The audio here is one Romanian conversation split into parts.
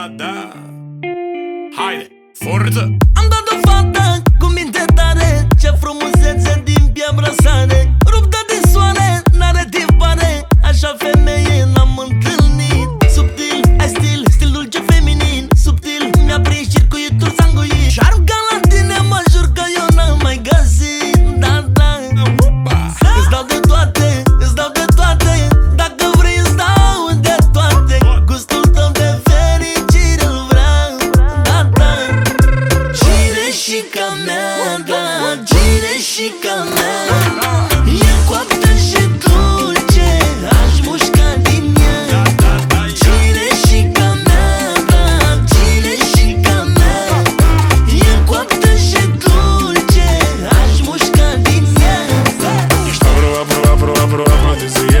da, da Haide, forță! Am dat o fată cu minte tare Ce frumusețe din pia brăsare Ruptă de soare, n-are tipare Așa femeie n-am Gire și ca mea. E coaptă și dulce Aș mușca din ea. Gire și ca mea, da Gire și ca mea. E coaptă și dulce Aș mușca din ea. Ești apro, apro, apro, apro, afrodizíaca Apro,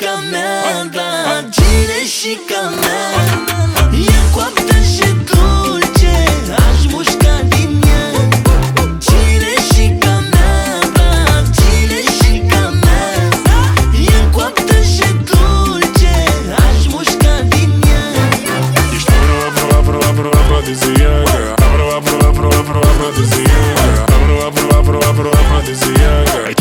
ca mea, da Cire și ca mea E coaptă și dulce Aș mușca din ea Cire și ca mea, da Cire și ca mea E coaptă și dulce Aș mușca din ea Ești apro, apro, apro, apro, afrodizíaca Apro, apro, apro, apro, afrodizíaca Apro, apro, apro, apro, afrodizíaca Ai chere și ca mea, ești